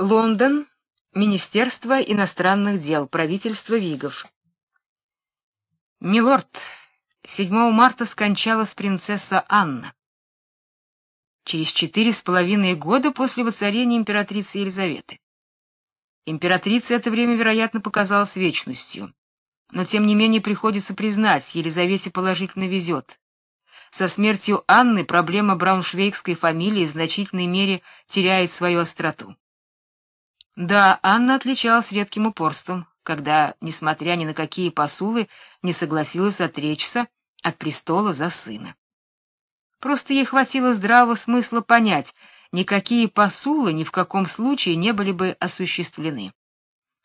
Лондон. Министерство иностранных дел. Правительство Вигов. Милорд, 7 марта скончалась принцесса Анна. Через четыре с половиной года после воцарения императрицы Елизаветы. Императрице это время, вероятно, показалось вечностью. Но тем не менее приходится признать, Елизавете положительно везет. Со смертью Анны проблема брауншвейгской фамилии в значительной мере теряет свою остроту. Да, Анна отличалась редким упорством, когда, несмотря ни на какие посулы, не согласилась отречься от престола за сына. Просто ей хватило здравого смысла понять, никакие посулы ни в каком случае не были бы осуществлены.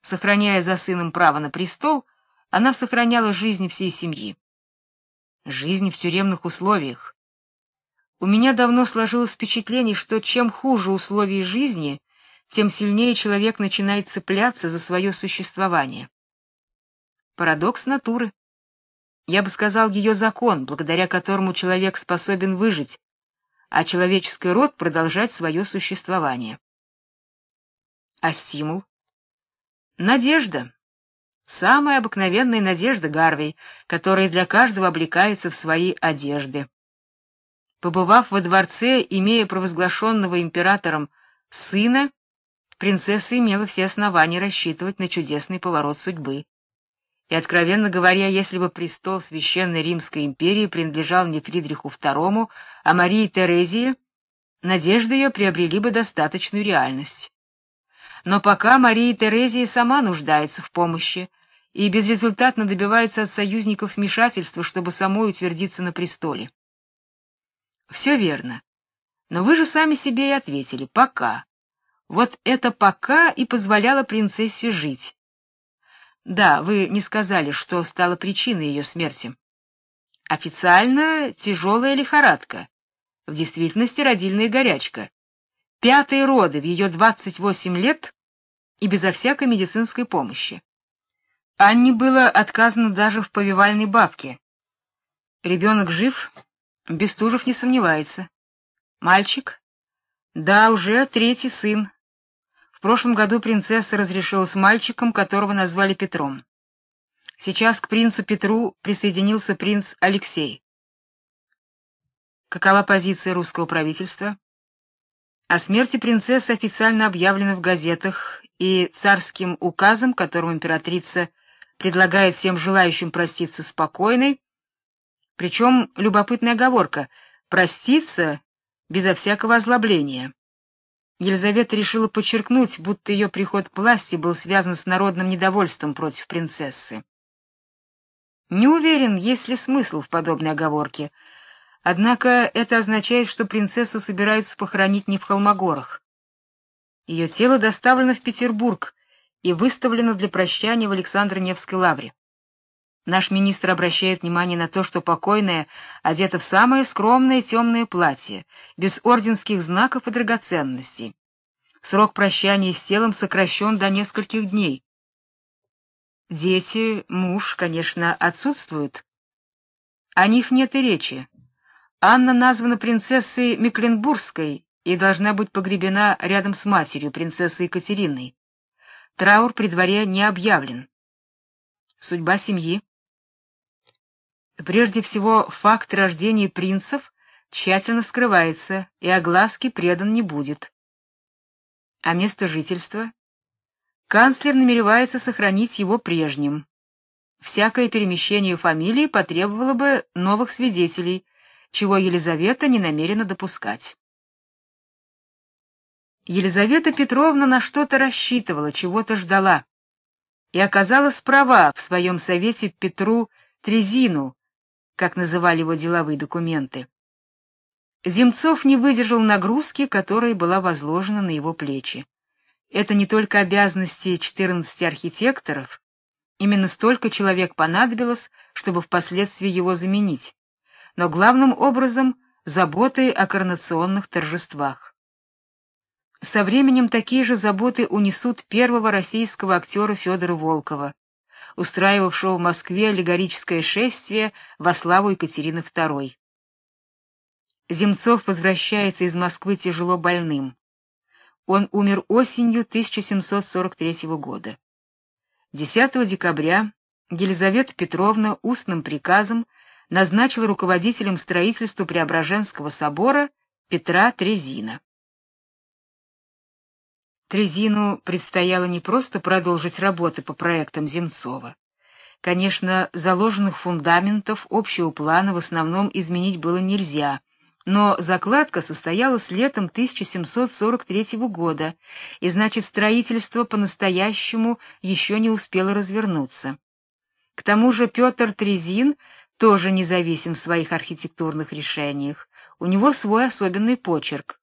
Сохраняя за сыном право на престол, она сохраняла жизнь всей семьи. Жизнь в тюремных условиях. У меня давно сложилось впечатление, что чем хуже условия жизни, тем сильнее человек начинает цепляться за свое существование. Парадокс натуры. Я бы сказал, ее закон, благодаря которому человек способен выжить, а человеческий род продолжать свое существование. А стимул? Надежда. Самая обыкновенная надежда Гарвей, которая для каждого облекается в свои одежды. Побывав во дворце, имея провозглашенного императором сына, принцесса имела все основания рассчитывать на чудесный поворот судьбы. И откровенно говоря, если бы престол священной Римской империи принадлежал не Фридриху II, а Марии Терезии, надежды ее приобрели бы достаточную реальность. Но пока Мария Терезия сама нуждается в помощи и безрезультатно добивается от союзников вмешательства, чтобы самой утвердиться на престоле. Все верно. Но вы же сами себе и ответили: пока. Вот это пока и позволяло принцессе жить. Да, вы не сказали, что стало причиной ее смерти. Официально тяжелая лихорадка, в действительности родильная горячка. Пятые роды в ее 28 лет и безо всякой медицинской помощи. Анне было отказано даже в повивальной бабке. Ребенок жив, Бестужев не сомневается. Мальчик? Да, уже третий сын. Прошлом году принцесса разрешила с мальчиком, которого назвали Петром. Сейчас к принцу Петру присоединился принц Алексей. Какова позиция русского правительства? О смерти принцессы официально объявлено в газетах и царским указом, которым императрица предлагает всем желающим проститься спокойной, причем любопытная оговорка проститься безо всякого озлобления. Елизавета решила подчеркнуть, будто ее приход к власти был связан с народным недовольством против принцессы. Не уверен, есть ли смысл в подобной оговорке. Однако это означает, что принцессу собираются похоронить не в Холмогорах. Ее тело доставлено в Петербург и выставлено для прощания в Александро-Невской лавре. Наш министр обращает внимание на то, что покойная одета в самое скромное темное платье, без орденских знаков и драгоценностей. Срок прощания с телом сокращен до нескольких дней. Дети, муж, конечно, отсутствуют. О них нет и речи. Анна названа принцессой Мекленбургской и должна быть погребена рядом с матерью, принцессой Екатериной. Траур при дворе не объявлен. Судьба семьи. Прежде всего, факт рождения принцев тщательно скрывается и огласке предан не будет. А место жительства? Канцлер намеревается сохранить его прежним. Всякое перемещение фамилии потребовало бы новых свидетелей, чего Елизавета не намерена допускать. Елизавета Петровна на что-то рассчитывала, чего-то ждала. И оказалась права в своем совете Петру Трезину, как называли его деловые документы. Земцов не выдержал нагрузки, которая была возложена на его плечи. Это не только обязанности 14 архитекторов, именно столько человек понадобилось, чтобы впоследствии его заменить, но главным образом заботы о коронационных торжествах. Со временем такие же заботы унесут первого российского актера Федора Волкова, устраивавшего в Москве аллегорическое шествие во славу Екатерины II. Земцов возвращается из Москвы тяжело больным. Он умер осенью 1743 года. 10 декабря Елизавета Петровна устным приказом назначила руководителем строительства Преображенского собора Петра Трезина. Трезину предстояло не просто продолжить работы по проектам Земцова. Конечно, заложенных фундаментов общего плана в основном изменить было нельзя, но закладка состоялась летом 1743 года, и значит, строительство по-настоящему еще не успело развернуться. К тому же Петр Трезин тоже независим в своих архитектурных решениях. У него свой особенный почерк.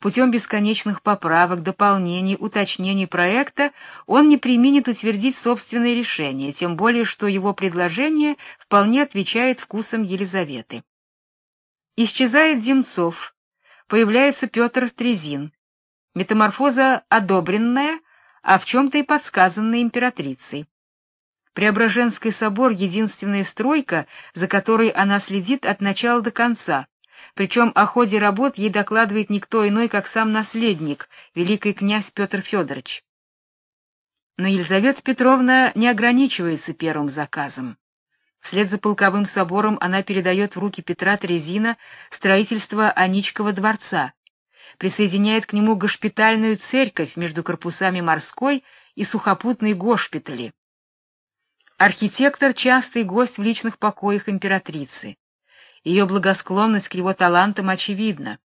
Путем бесконечных поправок, дополнений, уточнений проекта он не преминет утвердить собственные решения, тем более что его предложение вполне отвечает вкусам Елизаветы. Исчезает Земцов, появляется Петр Трезин. Метаморфоза одобренная, а в чем то и подсказанная императрицей. Преображенский собор единственная стройка, за которой она следит от начала до конца. Причем о ходе работ ей докладывает никто иной, как сам наследник, великий князь Петр Федорович. Но Елизавета Петровна не ограничивается первым заказом. Вслед за полковым собором она передает в руки Петра Трезина строительство Аничкова дворца, присоединяет к нему госпитальную церковь между корпусами морской и сухопутной госпитали. Архитектор частый гость в личных покоях императрицы. Ее благосклонность к его талантам очевидна.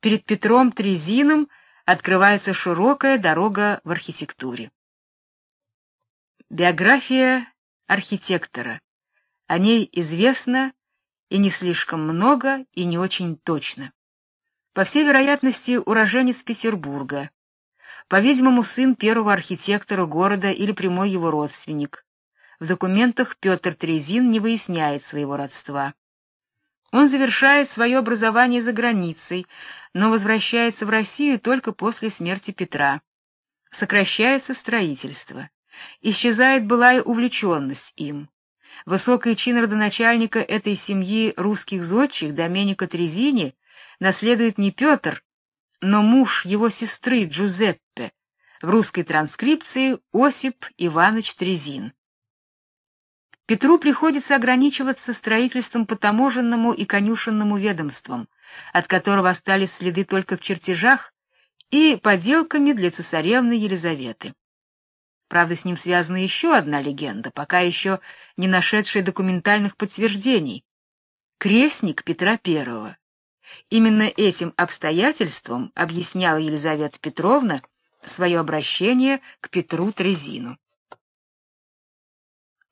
Перед Петром Трезином открывается широкая дорога в архитектуре. Биография архитектора. О ней известно и не слишком много, и не очень точно. По всей вероятности, уроженец Петербурга. По-видимому, сын первого архитектора города или прямой его родственник. В документах Петр Трезин не выясняет своего родства. Он завершает свое образование за границей, но возвращается в Россию только после смерти Петра. Сокращается строительство. Исчезает былая увлеченность им. Высокий чин родоначальника этой семьи русских зодчих, Доменика Трезини, наследует не Петр, но муж его сестры Джузеппе, в русской транскрипции Осип Иванович Трезин. Петру приходится ограничиваться строительством по таможенному и конюшенному ведомствам, от которого остались следы только в чертежах и поделками для цесаревны Елизаветы. Правда, с ним связана еще одна легенда, пока еще не нашедшая документальных подтверждений. Крестник Петра I. Именно этим обстоятельством объясняла Елизавета Петровна свое обращение к Петру Трезину.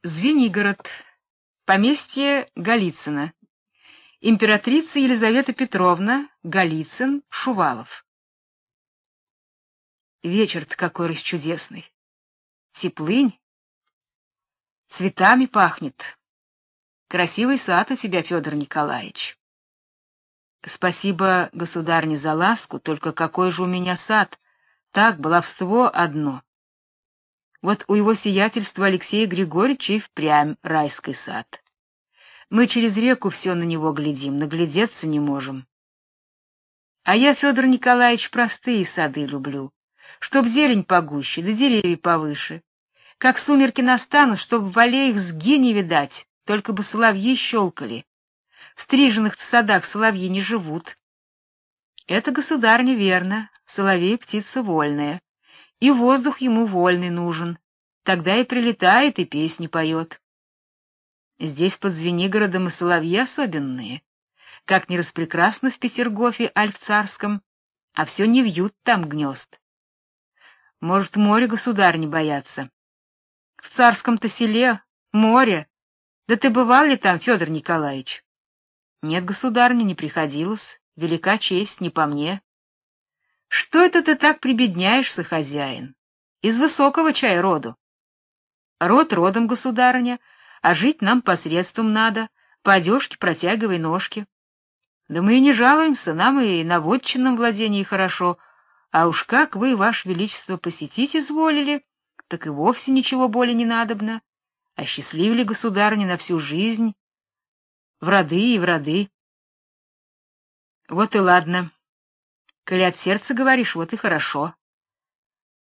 Звенигород. Поместье Голицына. Императрица Елизавета Петровна, Голицын, Шувалов. Вечер-то какой расчудесный теплынь, цветами пахнет. Красивый сад у тебя, Федор Николаевич. Спасибо, государне, за ласку, только какой же у меня сад? Так, баловство одно. Вот у его сиятельства Алексея Григорьевича и впрямь райский сад. Мы через реку все на него глядим, наглядеться не можем. А я, Федор Николаевич, простые сады люблю, чтоб зелень погуще, да деревья повыше. Как сумерки настанут, чтоб в аллеях сги не видать, только бы соловьи щелкали. В стриженных садах соловьи не живут. Это государня верно, соловей птица вольная, и воздух ему вольный нужен. Тогда и прилетает и песни поет. Здесь под Звенигородом и соловьи особенные. Как ни распрекрасно в Петергофе Альф-Царском, а все не вьют там гнезд. Может, море государь не боятся. В царском-то селе море. Да ты бывал ли там, Федор Николаевич? Нет, государня, не приходилось. Велика честь не по мне. Что это ты так прибедняешься, хозяин? Из высокого чая роду. Род родом, государыня, а жить нам посредством надо. По одежке протягивай ножки. Да мы и не жалуемся, нам и на вотчинном владении хорошо. А уж как вы, ваше величество, посетить изволили, так и вовсе ничего более не надобно. Осчастливили государни на всю жизнь, в роды и в роды. Вот и ладно. Коли от сердца говоришь, вот и хорошо.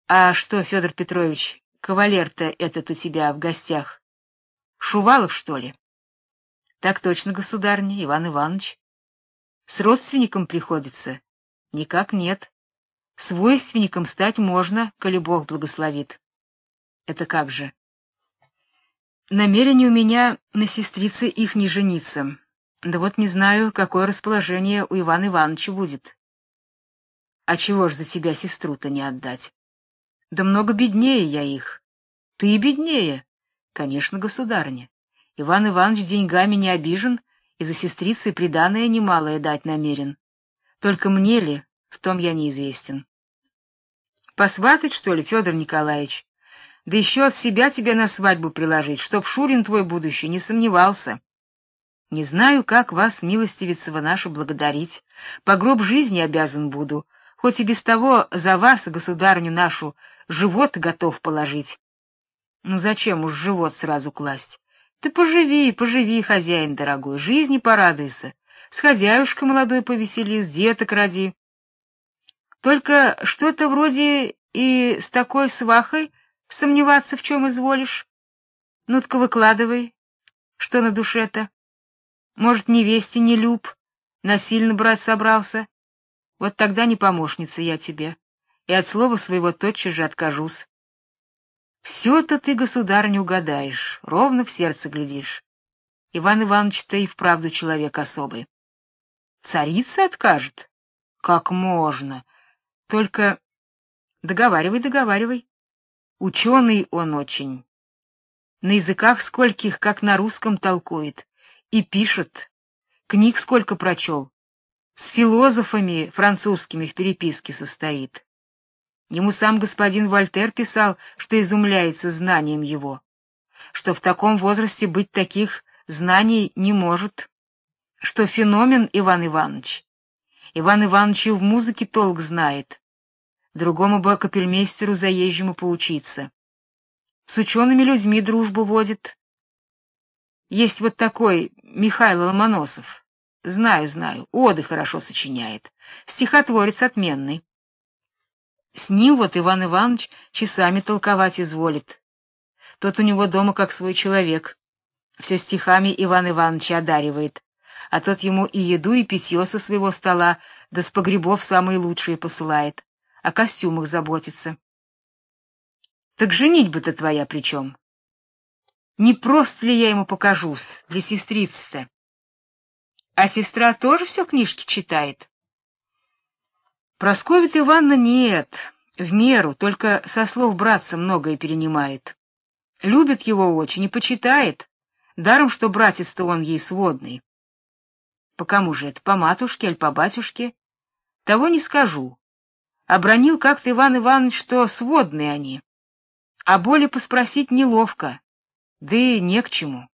А что, Федор Петрович, кавалер-то этот у тебя в гостях? Шувалов, что ли? Так точно, государня, Иван Иванович. С родственником приходится? Никак нет. С войственником стать можно, коли Бог благословит. Это как же? Намерение у меня на сестрице их не жениться. Да вот не знаю, какое расположение у Ивана Ивановича будет. А чего ж за тебя сестру-то не отдать? Да много беднее я их. Ты и беднее. Конечно, государыня. Иван Иванович деньгами не обижен и за сестрицей приданое немалое дать намерен. Только мне ли, в том я неизвестен. Посватать, что ли, Федор Николаевич? Да еще от себя тебе на свадьбу приложить, чтоб Шурин твой будущий не сомневался. Не знаю, как вас, милостивицева наша, благодарить. По гроб жизни обязан буду, хоть и без того за вас, государню нашу, живот готов положить. Ну зачем уж живот сразу класть? Ты поживи, поживи, хозяин дорогой, жизни порадуйся. С хозяюшкой молодой повеселись, деток роди. Только что-то вроде и с такой свахой сомневаться в чем изволишь. Ну-ка выкладывай, что на душе-то. Может, невесте не люб, насильно брать собрался? Вот тогда не помощница я тебе, и от слова своего тотчас же откажусь. Все-то ты, государь, не угадаешь, ровно в сердце глядишь. Иван Иванович-то и вправду человек особый. Царица откажет? Как можно? Только договаривай, договаривай. Ученый он очень. На языках скольких, как на русском, толкует и пишет. Книг сколько прочел. С философами французскими в переписке состоит. Ему сам господин Вольтер писал, что изумляется знанием его, что в таком возрасте быть таких знаний не может, что феномен Иван Иванович. Иван Иванович и в музыке толк знает. Другому бы капельмейстеру заезжему поучиться. С учеными людьми дружбу водит. Есть вот такой Михаил Ломоносов. Знаю, знаю, оды хорошо сочиняет. Стихотворец отменный. С ним вот Иван Иванович часами толковать изволит. Тот у него дома как свой человек. Все стихами Иван Иванович одаривает, а тот ему и еду, и питье со своего стола, да с погребов самые лучшие посылает, о костюмах заботится. Так женить бы-то твоя при чем? Не просто ли я ему покажусь для сестрицы-то? А сестра тоже все книжки читает. Просковья Ивановна нет, в меру, только со слов братца многое перенимает. Любит его очень и почитает, даром что братец-то он ей сводный. По кому же это, по матушке или по батюшке? Того не скажу. Обронил как-то Иван Иванович, что сводные они. А более поспросить неловко, да и не к чему.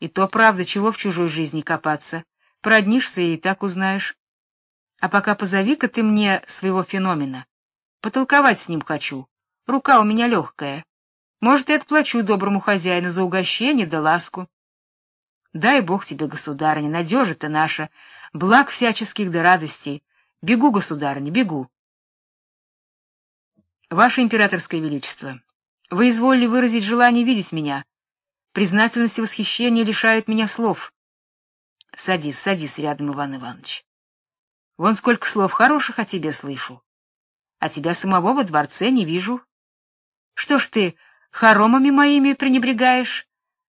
И то правда, чего в чужой жизни копаться. Проднишься и так узнаешь. А пока позови-ка ты мне своего феномена. Потолковать с ним хочу. Рука у меня легкая. Может, и отплачу доброму хозяину за угощение да ласку. Дай Бог тебе, государыня, надежа ты наша, благ всяческих да радостей. Бегу, государыня, бегу. Ваше императорское величество, вы изволили выразить желание видеть меня. Признательность и восхищение лишают меня слов. Садись, садись рядом, Иван Иванович. Вон сколько слов хороших о тебе слышу. А тебя самого во дворце не вижу. Что ж ты хоромами моими пренебрегаешь?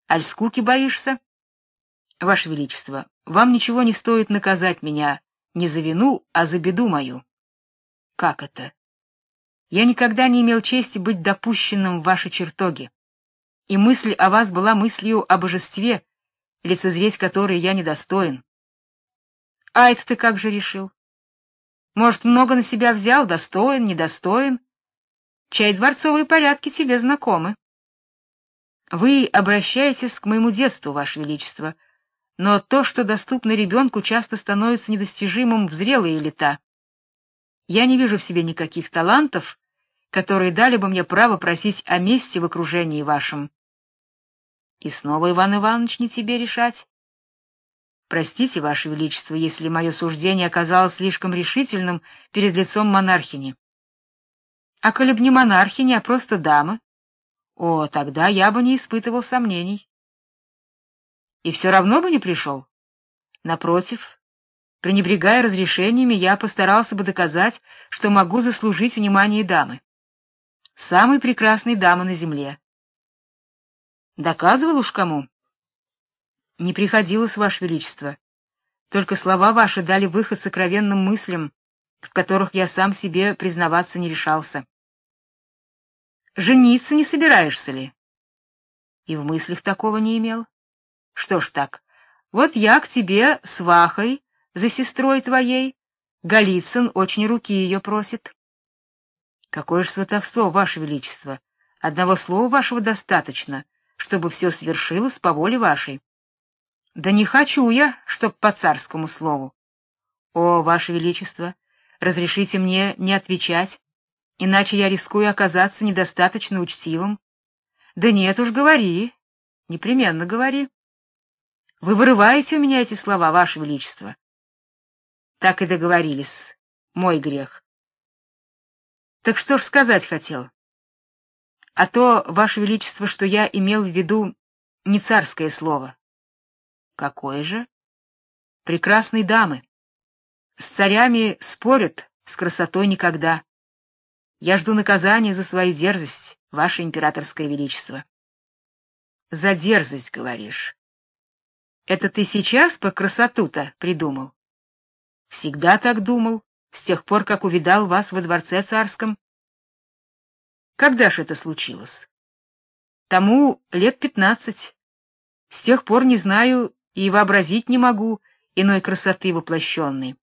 Аль скуки боишься? Ваше величество, вам ничего не стоит наказать меня не за вину, а за беду мою. Как это? Я никогда не имел чести быть допущенным в ваши чертоги. И мысль о вас была мыслью о божестве, лицезреть которой я недостоин. А это ты как же решил? Может, много на себя взял, достоин, недостоин? Чай дворцовые порядки тебе знакомы. Вы обращаетесь к моему детству, ваше величество, но то, что доступно ребенку, часто становится недостижимым в зрелые лета. Я не вижу в себе никаких талантов, которые дали бы мне право просить о месте в окружении вашем. И снова Иван Иванович не тебе решать. Простите, ваше величество, если мое суждение оказалось слишком решительным перед лицом монархини. А коли б не монархиня, а просто дамы, о, тогда я бы не испытывал сомнений. И все равно бы не пришел. Напротив, пренебрегая разрешениями, я постарался бы доказать, что могу заслужить внимание дамы. Самой прекрасной дамы на земле. Доказывал уж кому? Не приходилось, ваше величество. Только слова ваши дали выход сокровенным мыслям, в которых я сам себе признаваться не решался. Жениться не собираешься ли? И в мыслях такого не имел. Что ж так? Вот я к тебе с Вахой, за сестрой твоей. Голицын очень руки ее просит. Какое ж сватовство, ваше величество! Одного слова вашего достаточно, чтобы все свершилось по воле вашей. Да не хочу я, чтоб по царскому слову. О, ваше величество, разрешите мне не отвечать, иначе я рискую оказаться недостаточно учтивым. Да нет уж, говори. Непременно говори. Вы вырываете у меня эти слова, ваше величество. Так и договорились. Мой грех. Так что ж сказать хотел? А то, ваше величество, что я имел в виду не царское слово. Какое же? Прекрасные дамы. С царями спорят, с красотой никогда. Я жду наказания за свою дерзость, ваше императорское величество. За дерзость, говоришь. Это ты сейчас по красоту-то придумал? Всегда так думал, с тех пор, как увидал вас во дворце царском. Когда ж это случилось? Тому лет пятнадцать. С тех пор не знаю, и вообразить не могу иной красоты воплощенной.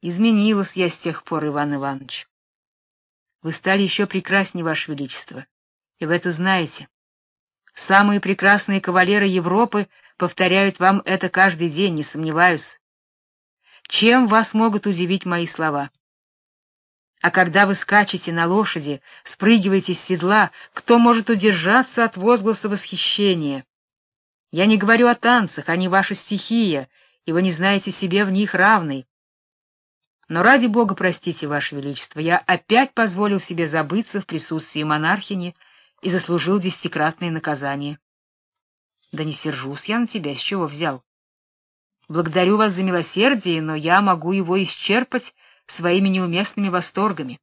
Изменилась я с тех пор, Иван Иванович. Вы стали еще прекраснее, ваше величество, и вы это знаете. Самые прекрасные кавалеры Европы повторяют вам это каждый день, не сомневаюсь. Чем вас могут удивить мои слова? А когда вы скачете на лошади, спрыгиваете с седла, кто может удержаться от возгласа восхищения? Я не говорю о танцах, они ваша стихия, и вы не знаете себе в них равной. Но ради бога, простите, ваше величество, я опять позволил себе забыться в присутствии монархини и заслужил десятикратное наказание. Да не сержусь я на тебя, с чего взял? Благодарю вас за милосердие, но я могу его исчерпать своими неуместными восторгами.